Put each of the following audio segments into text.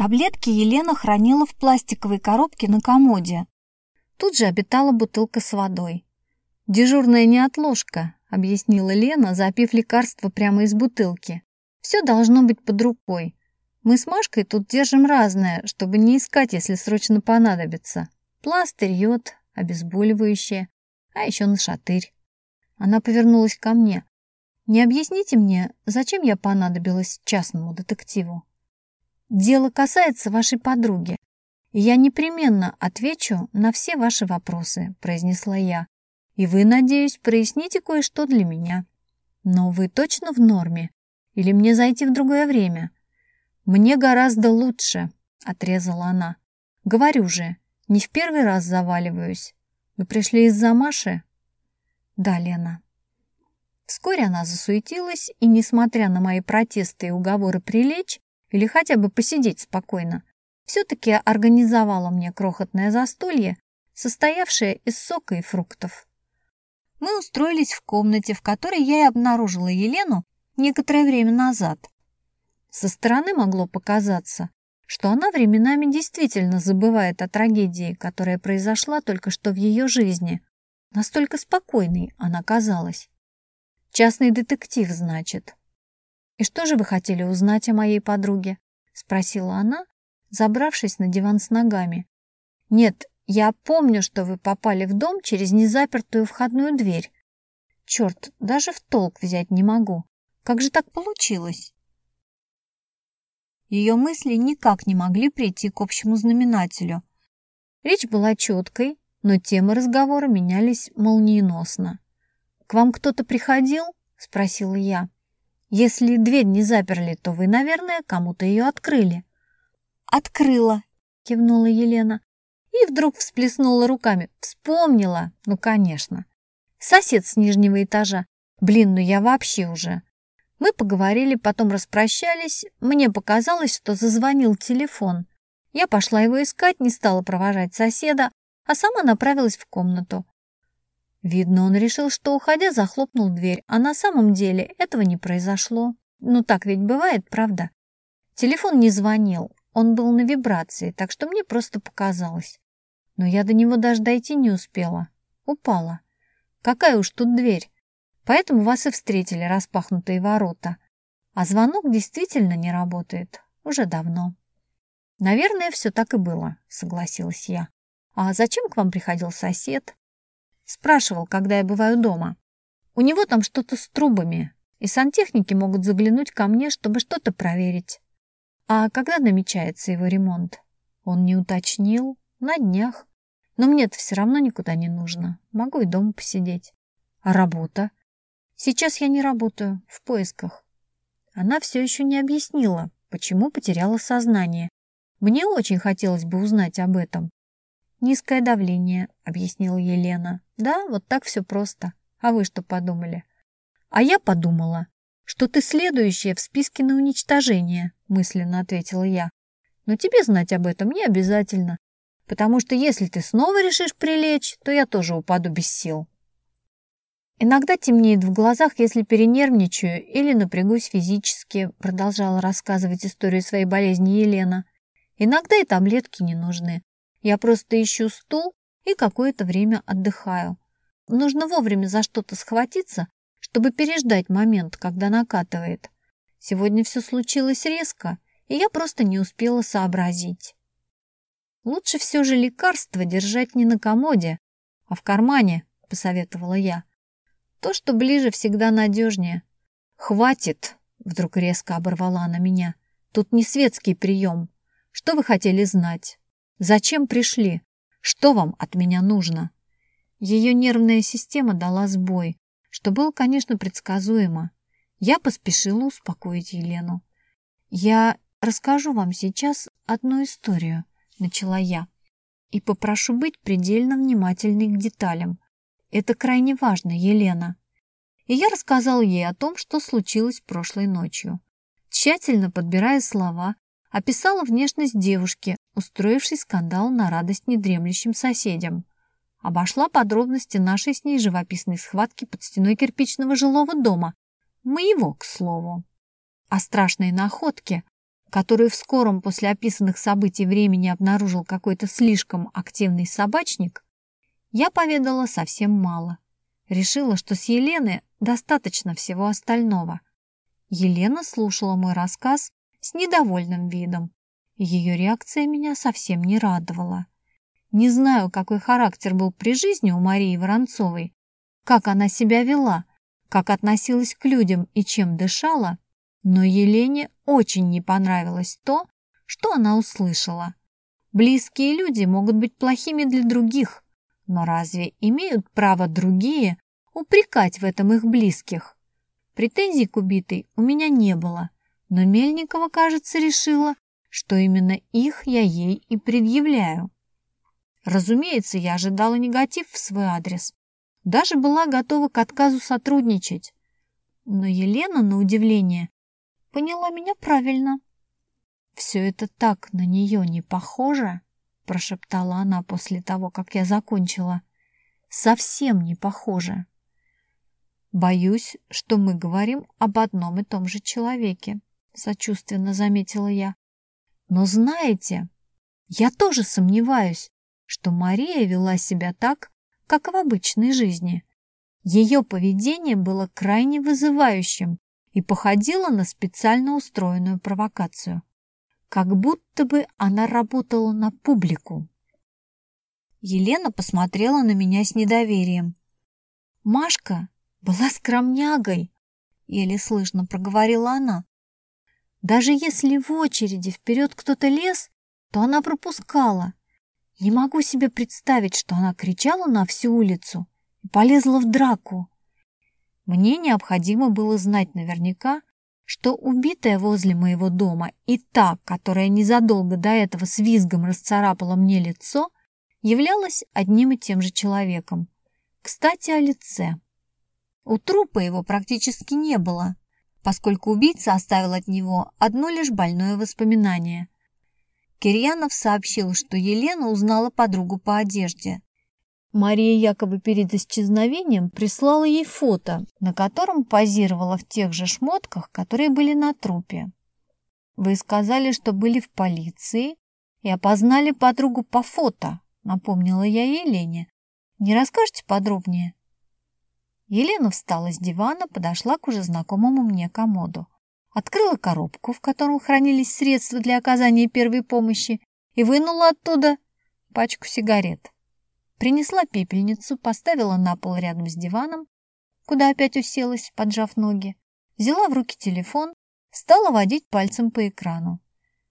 Таблетки Елена хранила в пластиковой коробке на комоде. Тут же обитала бутылка с водой. «Дежурная неотложка», — объяснила Лена, запив лекарство прямо из бутылки. «Все должно быть под рукой. Мы с Машкой тут держим разное, чтобы не искать, если срочно понадобится. Пластырь, йод, обезболивающее, а еще нашатырь». Она повернулась ко мне. «Не объясните мне, зачем я понадобилась частному детективу?» Дело касается вашей подруги. Я непременно отвечу на все ваши вопросы, произнесла я. И вы, надеюсь, проясните кое-что для меня. Но вы точно в норме? Или мне зайти в другое время? Мне гораздо лучше, отрезала она. Говорю же, не в первый раз заваливаюсь. Вы пришли из-за Маши? Да, Лена. Вскоре она засуетилась, и, несмотря на мои протесты и уговоры прилечь, или хотя бы посидеть спокойно, все-таки организовала мне крохотное застолье, состоявшее из сока и фруктов. Мы устроились в комнате, в которой я и обнаружила Елену некоторое время назад. Со стороны могло показаться, что она временами действительно забывает о трагедии, которая произошла только что в ее жизни. Настолько спокойной она казалась. Частный детектив, значит. «И что же вы хотели узнать о моей подруге?» — спросила она, забравшись на диван с ногами. «Нет, я помню, что вы попали в дом через незапертую входную дверь. Черт, даже в толк взять не могу. Как же так получилось?» Ее мысли никак не могли прийти к общему знаменателю. Речь была четкой, но темы разговора менялись молниеносно. «К вам кто-то приходил?» — спросила я. Если дверь не заперли, то вы, наверное, кому-то ее открыли». «Открыла», — кивнула Елена. И вдруг всплеснула руками. «Вспомнила? Ну, конечно. Сосед с нижнего этажа. Блин, ну я вообще уже...» Мы поговорили, потом распрощались. Мне показалось, что зазвонил телефон. Я пошла его искать, не стала провожать соседа, а сама направилась в комнату. Видно, он решил, что, уходя, захлопнул дверь, а на самом деле этого не произошло. Ну так ведь бывает, правда? Телефон не звонил, он был на вибрации, так что мне просто показалось. Но я до него даже дойти не успела. Упала. Какая уж тут дверь. Поэтому вас и встретили распахнутые ворота. А звонок действительно не работает. Уже давно. Наверное, все так и было, согласилась я. А зачем к вам приходил сосед? Спрашивал, когда я бываю дома. У него там что-то с трубами, и сантехники могут заглянуть ко мне, чтобы что-то проверить. А когда намечается его ремонт? Он не уточнил. На днях. Но мне-то все равно никуда не нужно. Могу и дома посидеть. А работа? Сейчас я не работаю, в поисках. Она все еще не объяснила, почему потеряла сознание. Мне очень хотелось бы узнать об этом. «Низкое давление», — объяснила Елена. «Да, вот так все просто. А вы что подумали?» «А я подумала, что ты следующая в списке на уничтожение», — мысленно ответила я. «Но тебе знать об этом не обязательно, потому что если ты снова решишь прилечь, то я тоже упаду без сил». «Иногда темнеет в глазах, если перенервничаю или напрягусь физически», продолжала рассказывать историю своей болезни Елена. «Иногда и таблетки не нужны. Я просто ищу стул и какое-то время отдыхаю. Нужно вовремя за что-то схватиться, чтобы переждать момент, когда накатывает. Сегодня все случилось резко, и я просто не успела сообразить. Лучше все же лекарство держать не на комоде, а в кармане, посоветовала я. То, что ближе, всегда надежнее. Хватит, вдруг резко оборвала она меня. Тут не светский прием. Что вы хотели знать? Зачем пришли? Что вам от меня нужно?» Ее нервная система дала сбой, что было, конечно, предсказуемо. Я поспешила успокоить Елену. «Я расскажу вам сейчас одну историю», — начала я, «и попрошу быть предельно внимательной к деталям. Это крайне важно, Елена». И я рассказал ей о том, что случилось прошлой ночью. Тщательно подбирая слова, описала внешность девушки, устроившей скандал на радость недремлющим соседям. Обошла подробности нашей с ней живописной схватки под стеной кирпичного жилого дома. Моего, к слову. О страшной находке, которую в скором после описанных событий времени обнаружил какой-то слишком активный собачник, я поведала совсем мало. Решила, что с Елены достаточно всего остального. Елена слушала мой рассказ с недовольным видом. Ее реакция меня совсем не радовала. Не знаю, какой характер был при жизни у Марии Воронцовой, как она себя вела, как относилась к людям и чем дышала, но Елене очень не понравилось то, что она услышала. Близкие люди могут быть плохими для других, но разве имеют право другие упрекать в этом их близких? Претензий к убитой у меня не было, но Мельникова, кажется, решила, что именно их я ей и предъявляю. Разумеется, я ожидала негатив в свой адрес. Даже была готова к отказу сотрудничать. Но Елена, на удивление, поняла меня правильно. «Все это так на нее не похоже», — прошептала она после того, как я закончила. «Совсем не похоже». «Боюсь, что мы говорим об одном и том же человеке», — сочувственно заметила я. «Но знаете, я тоже сомневаюсь, что Мария вела себя так, как в обычной жизни. Ее поведение было крайне вызывающим и походило на специально устроенную провокацию. Как будто бы она работала на публику. Елена посмотрела на меня с недоверием. Машка была скромнягой, еле слышно проговорила она. Даже если в очереди вперед кто-то лез, то она пропускала. Не могу себе представить, что она кричала на всю улицу и полезла в драку. Мне необходимо было знать наверняка, что убитая возле моего дома и та, которая незадолго до этого с визгом расцарапала мне лицо, являлась одним и тем же человеком. Кстати, о лице. У трупа его практически не было, поскольку убийца оставил от него одно лишь больное воспоминание. Кирьянов сообщил, что Елена узнала подругу по одежде. Мария якобы перед исчезновением прислала ей фото, на котором позировала в тех же шмотках, которые были на трупе. Вы сказали, что были в полиции и опознали подругу по фото, напомнила я Елене. Не расскажете подробнее? Елена встала с дивана, подошла к уже знакомому мне комоду. Открыла коробку, в котором хранились средства для оказания первой помощи, и вынула оттуда пачку сигарет. Принесла пепельницу, поставила на пол рядом с диваном, куда опять уселась, поджав ноги. Взяла в руки телефон, стала водить пальцем по экрану.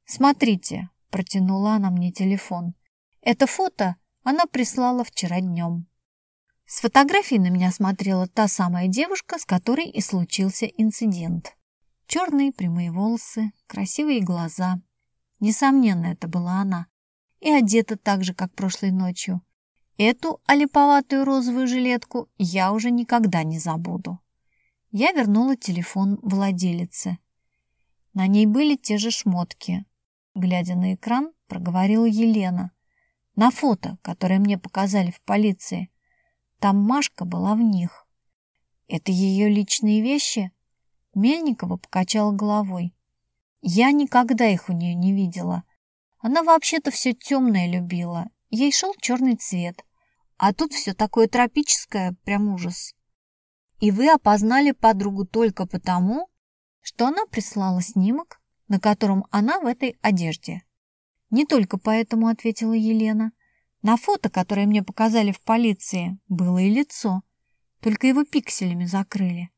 «Смотрите», — протянула она мне телефон. «Это фото она прислала вчера днем». С фотографией на меня смотрела та самая девушка, с которой и случился инцидент. Черные прямые волосы, красивые глаза. Несомненно, это была она. И одета так же, как прошлой ночью. Эту олиповатую розовую жилетку я уже никогда не забуду. Я вернула телефон владелице. На ней были те же шмотки. Глядя на экран, проговорила Елена. На фото, которое мне показали в полиции. Там Машка была в них. Это ее личные вещи? Мельникова покачала головой. Я никогда их у нее не видела. Она вообще-то все темное любила. Ей шел черный цвет. А тут все такое тропическое, прям ужас. И вы опознали подругу только потому, что она прислала снимок, на котором она в этой одежде. Не только поэтому, ответила Елена. На фото, которое мне показали в полиции, было и лицо, только его пикселями закрыли.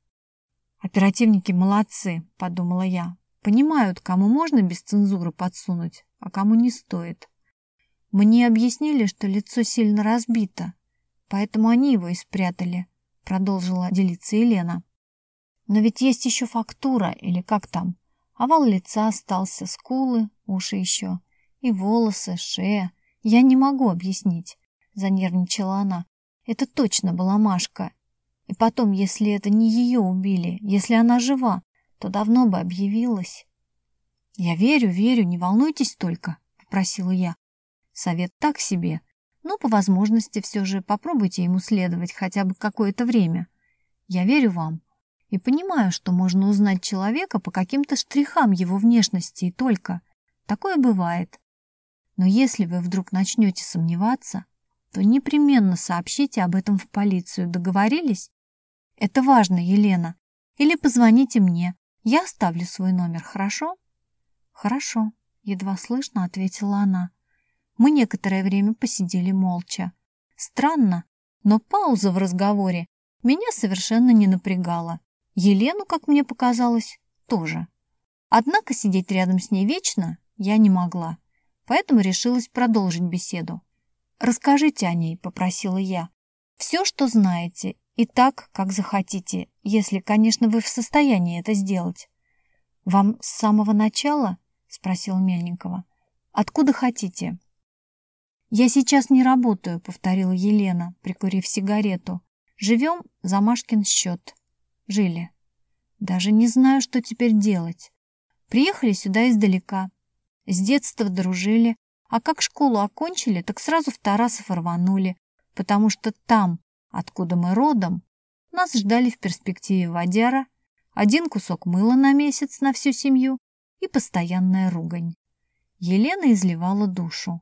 Оперативники молодцы, подумала я. Понимают, кому можно без цензуры подсунуть, а кому не стоит. Мне объяснили, что лицо сильно разбито, поэтому они его и спрятали, продолжила делиться Елена. Но ведь есть еще фактура, или как там. Овал лица остался, скулы, уши еще, и волосы, шея. «Я не могу объяснить», — занервничала она. «Это точно была Машка. И потом, если это не ее убили, если она жива, то давно бы объявилась». «Я верю, верю, не волнуйтесь только», — попросила я. Совет так себе, но по возможности все же попробуйте ему следовать хотя бы какое-то время. Я верю вам. И понимаю, что можно узнать человека по каким-то штрихам его внешности и только. Такое бывает. Но если вы вдруг начнете сомневаться, то непременно сообщите об этом в полицию. Договорились? Это важно, Елена. Или позвоните мне. Я оставлю свой номер, хорошо? Хорошо, едва слышно ответила она. Мы некоторое время посидели молча. Странно, но пауза в разговоре меня совершенно не напрягала. Елену, как мне показалось, тоже. Однако сидеть рядом с ней вечно я не могла, поэтому решилась продолжить беседу. «Расскажите о ней», — попросила я. «Все, что знаете, и так, как захотите, если, конечно, вы в состоянии это сделать». «Вам с самого начала?» — спросила Мельникова. «Откуда хотите?» «Я сейчас не работаю», — повторила Елена, прикурив сигарету. «Живем за Машкин счет. Жили. Даже не знаю, что теперь делать. Приехали сюда издалека. С детства дружили, а как школу окончили, так сразу в Тарасов рванули, потому что там, откуда мы родом, нас ждали в перспективе водяра, один кусок мыла на месяц на всю семью и постоянная ругань. Елена изливала душу.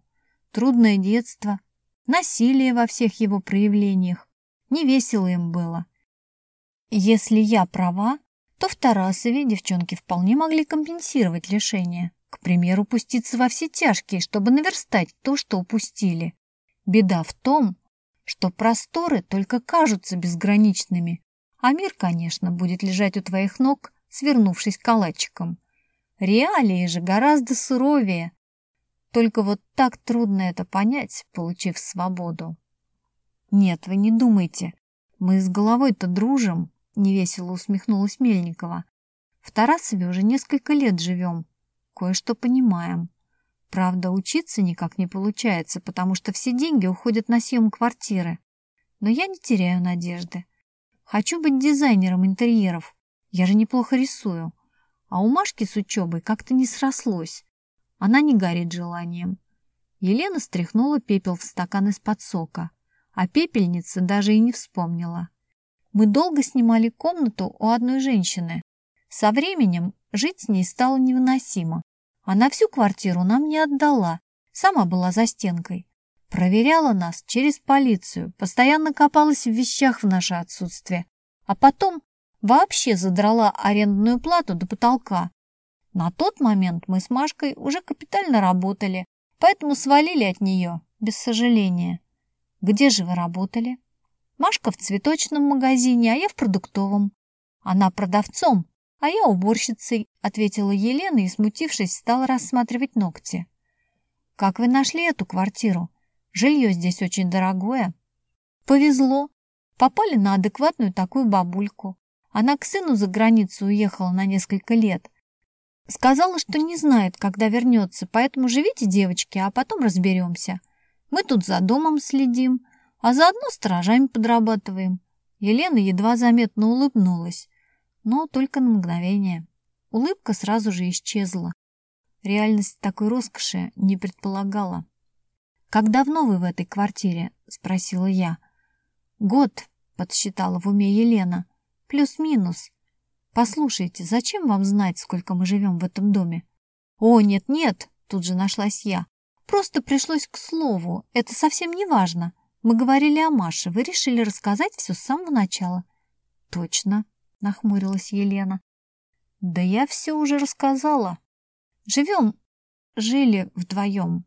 Трудное детство, насилие во всех его проявлениях. Не весело им было. Если я права, то в Тарасове девчонки вполне могли компенсировать лишение. К примеру, пуститься во все тяжкие, чтобы наверстать то, что упустили. Беда в том, что просторы только кажутся безграничными, а мир, конечно, будет лежать у твоих ног, свернувшись калачиком. Реалии же гораздо суровее. Только вот так трудно это понять, получив свободу. Нет, вы не думайте, мы с головой-то дружим, невесело усмехнулась Мельникова. В Тарасове уже несколько лет живем, кое-что понимаем. Правда, учиться никак не получается, потому что все деньги уходят на съем квартиры. Но я не теряю надежды. Хочу быть дизайнером интерьеров. Я же неплохо рисую. А у Машки с учебой как-то не срослось. Она не горит желанием. Елена стряхнула пепел в стакан из-под сока, а пепельница даже и не вспомнила. Мы долго снимали комнату у одной женщины. Со временем жить с ней стало невыносимо. Она всю квартиру нам не отдала, сама была за стенкой. Проверяла нас через полицию, постоянно копалась в вещах в наше отсутствие, а потом вообще задрала арендную плату до потолка. На тот момент мы с Машкой уже капитально работали, поэтому свалили от нее, без сожаления. Где же вы работали? Машка в цветочном магазине, а я в продуктовом. Она продавцом, «А я уборщицей», — ответила Елена и, смутившись, стала рассматривать ногти. «Как вы нашли эту квартиру? Жилье здесь очень дорогое». «Повезло. Попали на адекватную такую бабульку. Она к сыну за границу уехала на несколько лет. Сказала, что не знает, когда вернется, поэтому живите, девочки, а потом разберемся. Мы тут за домом следим, а заодно сторожами подрабатываем». Елена едва заметно улыбнулась но только на мгновение. Улыбка сразу же исчезла. Реальность такой роскоши не предполагала. «Как давно вы в этой квартире?» — спросила я. «Год», — подсчитала в уме Елена. «Плюс-минус. Послушайте, зачем вам знать, сколько мы живем в этом доме?» «О, нет-нет», — тут же нашлась я. «Просто пришлось к слову. Это совсем не важно. Мы говорили о Маше. Вы решили рассказать все с самого начала». «Точно», — нахмурилась Елена. «Да я все уже рассказала. Живем, жили вдвоем.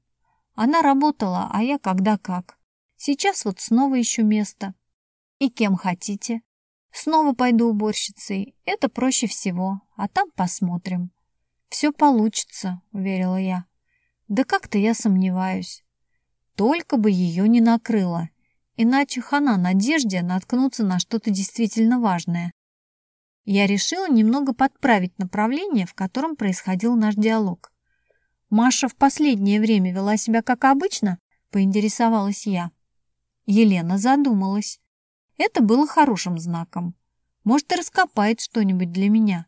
Она работала, а я когда как. Сейчас вот снова ищу место. И кем хотите. Снова пойду уборщицей. Это проще всего, а там посмотрим. Все получится, уверила я. Да как-то я сомневаюсь. Только бы ее не накрыло. Иначе хана надежде наткнуться на что-то действительно важное. Я решила немного подправить направление, в котором происходил наш диалог. «Маша в последнее время вела себя как обычно?» – поинтересовалась я. Елена задумалась. Это было хорошим знаком. Может, и раскопает что-нибудь для меня.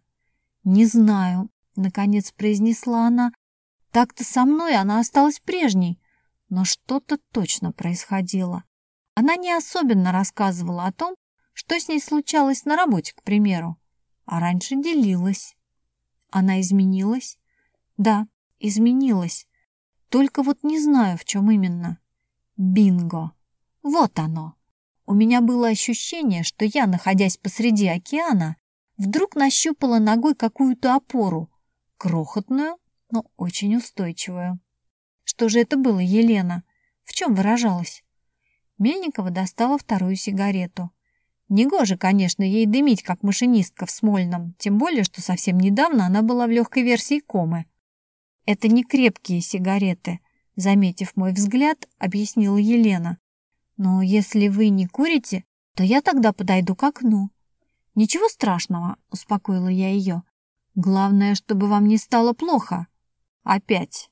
«Не знаю», — наконец произнесла она. «Так-то со мной она осталась прежней, но что-то точно происходило. Она не особенно рассказывала о том, что с ней случалось на работе, к примеру. А раньше делилась. Она изменилась? Да, изменилась. Только вот не знаю, в чем именно. Бинго! Вот оно! У меня было ощущение, что я, находясь посреди океана, вдруг нащупала ногой какую-то опору, крохотную, но очень устойчивую. Что же это было, Елена? В чем выражалась? Мельникова достала вторую сигарету. Негоже, конечно, ей дымить, как машинистка в Смольном, тем более, что совсем недавно она была в легкой версии комы. «Это не крепкие сигареты», — заметив мой взгляд, объяснила Елена. «Но если вы не курите, то я тогда подойду к окну». «Ничего страшного», — успокоила я ее. «Главное, чтобы вам не стало плохо». «Опять».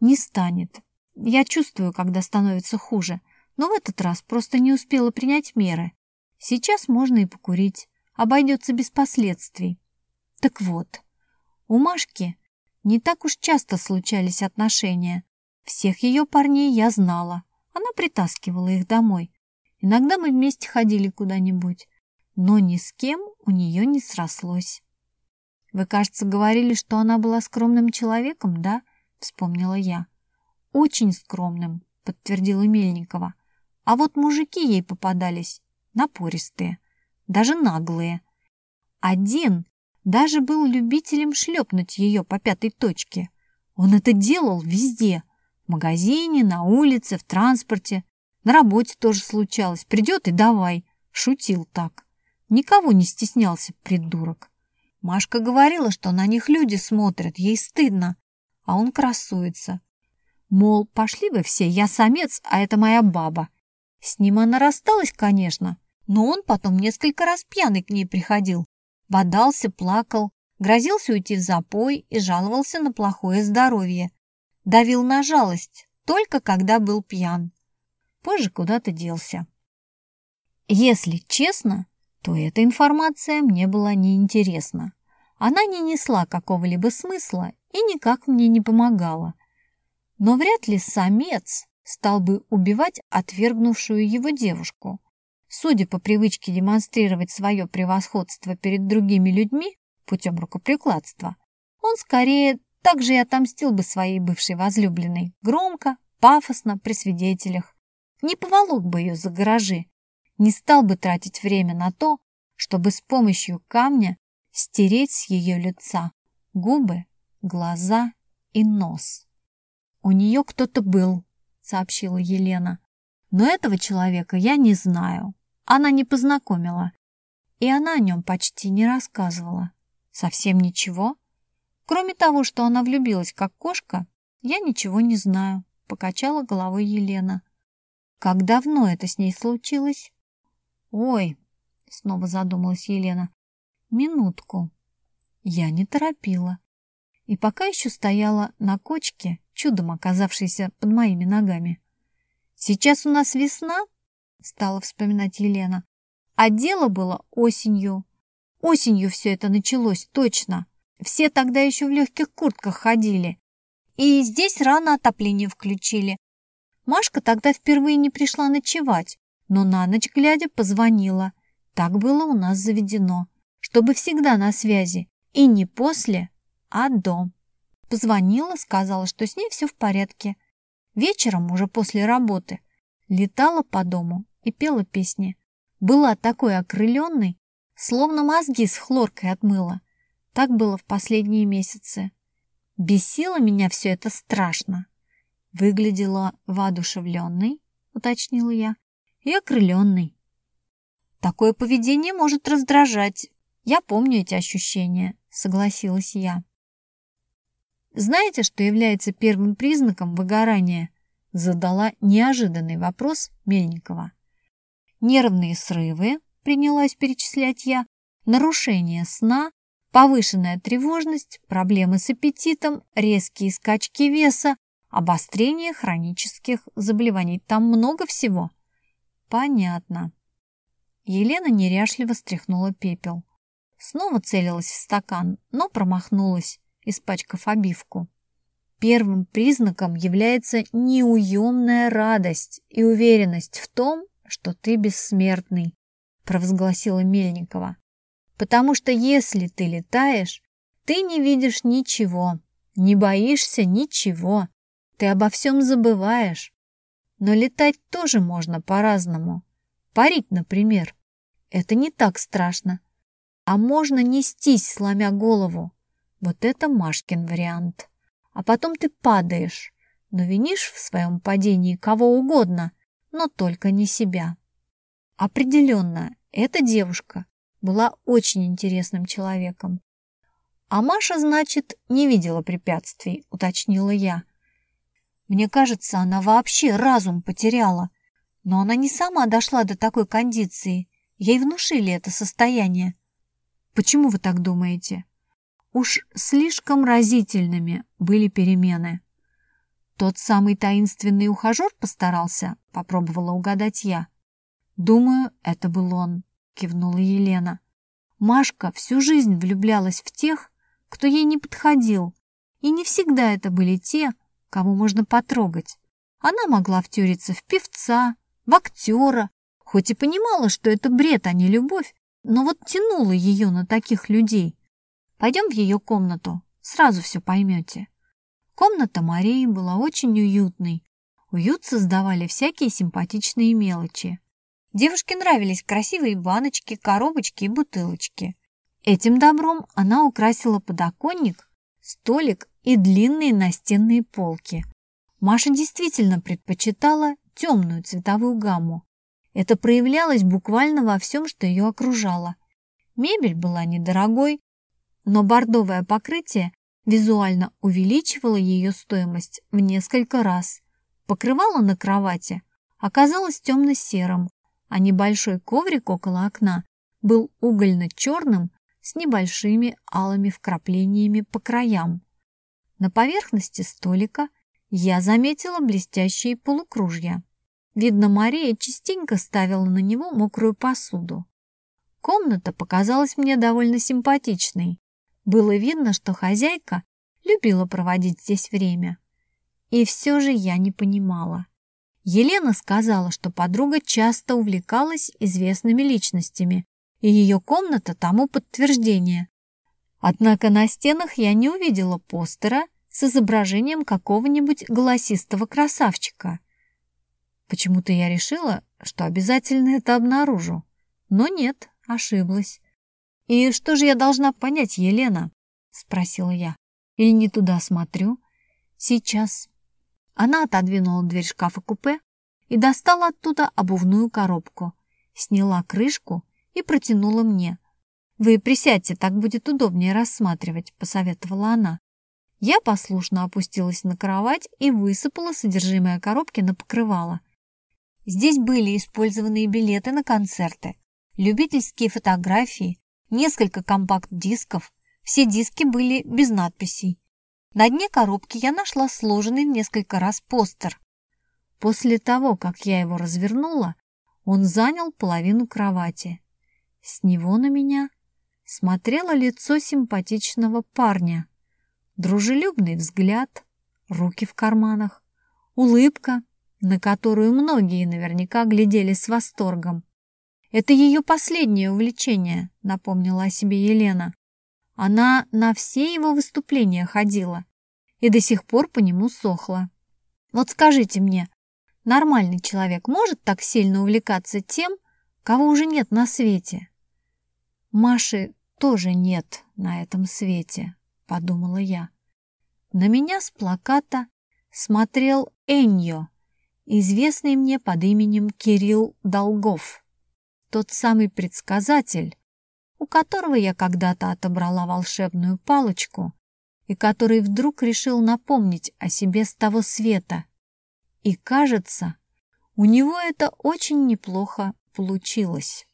«Не станет. Я чувствую, когда становится хуже, но в этот раз просто не успела принять меры. Сейчас можно и покурить, обойдется без последствий. Так вот, у Машки не так уж часто случались отношения. Всех ее парней я знала. Она притаскивала их домой. Иногда мы вместе ходили куда-нибудь, но ни с кем у нее не срослось. «Вы, кажется, говорили, что она была скромным человеком, да?» — вспомнила я. «Очень скромным», — подтвердила Мельникова. «А вот мужики ей попадались напористые, даже наглые. Один даже был любителем шлепнуть ее по пятой точке. Он это делал везде. В магазине, на улице, в транспорте. На работе тоже случалось. Придет и давай. Шутил так. Никого не стеснялся, придурок. Машка говорила, что на них люди смотрят, ей стыдно. А он красуется. Мол, пошли вы все, я самец, а это моя баба. С ним она рассталась, конечно, но он потом несколько раз пьяный к ней приходил. Бодался, плакал, грозился уйти в запой и жаловался на плохое здоровье. Давил на жалость, только когда был пьян. Позже куда-то делся. Если честно, то эта информация мне была неинтересна. Она не несла какого-либо смысла и никак мне не помогала. Но вряд ли самец стал бы убивать отвергнувшую его девушку. Судя по привычке демонстрировать свое превосходство перед другими людьми путем рукоприкладства, он скорее также и отомстил бы своей бывшей возлюбленной громко, пафосно, при свидетелях. Не поволок бы ее за гаражи, не стал бы тратить время на то, чтобы с помощью камня стереть с ее лица губы, глаза и нос. «У нее кто-то был», — сообщила Елена. «Но этого человека я не знаю она не познакомила, и она о нем почти не рассказывала. Совсем ничего. Кроме того, что она влюбилась как кошка, я ничего не знаю, покачала головой Елена. Как давно это с ней случилось? Ой, снова задумалась Елена. Минутку. Я не торопила. И пока еще стояла на кочке, чудом оказавшейся под моими ногами. Сейчас у нас весна, стала вспоминать Елена. А дело было осенью. Осенью все это началось, точно. Все тогда еще в легких куртках ходили. И здесь рано отопление включили. Машка тогда впервые не пришла ночевать, но на ночь глядя позвонила. Так было у нас заведено, чтобы всегда на связи. И не после, а до. Позвонила, сказала, что с ней все в порядке. Вечером, уже после работы, летала по дому и пела песни. Была такой окрыленной, словно мозги с хлоркой отмыла. Так было в последние месяцы. Бесило меня все это страшно. Выглядела воодушевленной, уточнила я, и окрыленной. Такое поведение может раздражать. Я помню эти ощущения, согласилась я. Знаете, что является первым признаком выгорания? Задала неожиданный вопрос Мельникова нервные срывы, принялась перечислять я, нарушение сна, повышенная тревожность, проблемы с аппетитом, резкие скачки веса, обострение хронических заболеваний. Там много всего. Понятно. Елена неряшливо стряхнула пепел. Снова целилась в стакан, но промахнулась, испачкав обивку. Первым признаком является неуемная радость и уверенность в том, что ты бессмертный», — провозгласила Мельникова. Потому что если ты летаешь, ты не видишь ничего, не боишься ничего, ты обо всем забываешь. Но летать тоже можно по-разному. Парить, например. Это не так страшно. А можно нестись, сломя голову. Вот это Машкин вариант. А потом ты падаешь, но винишь в своем падении кого угодно, но только не себя. Определенно, эта девушка была очень интересным человеком. «А Маша, значит, не видела препятствий», — уточнила я. «Мне кажется, она вообще разум потеряла. Но она не сама дошла до такой кондиции. Ей внушили это состояние. Почему вы так думаете?» Уж слишком разительными были перемены. Тот самый таинственный ухажер постарался, попробовала угадать я. Думаю, это был он, кивнула Елена. Машка всю жизнь влюблялась в тех, кто ей не подходил, и не всегда это были те, кого можно потрогать. Она могла втюриться в певца, в актера, хоть и понимала, что это бред, а не любовь, но вот тянула ее на таких людей. Пойдем в ее комнату, сразу все поймете. Комната Марии была очень уютной. Уют создавали всякие симпатичные мелочи. Девушке нравились красивые баночки, коробочки и бутылочки. Этим добром она украсила подоконник, столик и длинные настенные полки. Маша действительно предпочитала темную цветовую гамму. Это проявлялось буквально во всем, что ее окружало. Мебель была недорогой, но бордовое покрытие визуально увеличивало ее стоимость в несколько раз. Покрывало на кровати оказалось темно-серым, а небольшой коврик около окна был угольно-черным с небольшими алыми вкраплениями по краям. На поверхности столика я заметила блестящие полукружья. Видно, Мария частенько ставила на него мокрую посуду. Комната показалась мне довольно симпатичной. Было видно, что хозяйка любила проводить здесь время. И все же я не понимала. Елена сказала, что подруга часто увлекалась известными личностями, и ее комната тому подтверждение. Однако на стенах я не увидела постера с изображением какого-нибудь голосистого красавчика. Почему-то я решила, что обязательно это обнаружу. Но нет, ошиблась. «И что же я должна понять, Елена?» — спросила я. «Или не туда смотрю?» «Сейчас». Она отодвинула дверь шкафа-купе и достала оттуда обувную коробку, сняла крышку и протянула мне. «Вы присядьте, так будет удобнее рассматривать», — посоветовала она. Я послушно опустилась на кровать и высыпала содержимое коробки на покрывало. Здесь были использованные билеты на концерты, любительские фотографии, несколько компакт-дисков. Все диски были без надписей. На дне коробки я нашла сложенный несколько раз постер. После того, как я его развернула, он занял половину кровати. С него на меня смотрело лицо симпатичного парня. Дружелюбный взгляд, руки в карманах, улыбка, на которую многие наверняка глядели с восторгом. «Это ее последнее увлечение», — напомнила о себе Елена. Она на все его выступления ходила и до сих пор по нему сохла. Вот скажите мне, нормальный человек может так сильно увлекаться тем, кого уже нет на свете? Маши тоже нет на этом свете, подумала я. На меня с плаката смотрел Эньо, известный мне под именем Кирилл Долгов, тот самый предсказатель, у которого я когда-то отобрала волшебную палочку и который вдруг решил напомнить о себе с того света. И кажется, у него это очень неплохо получилось.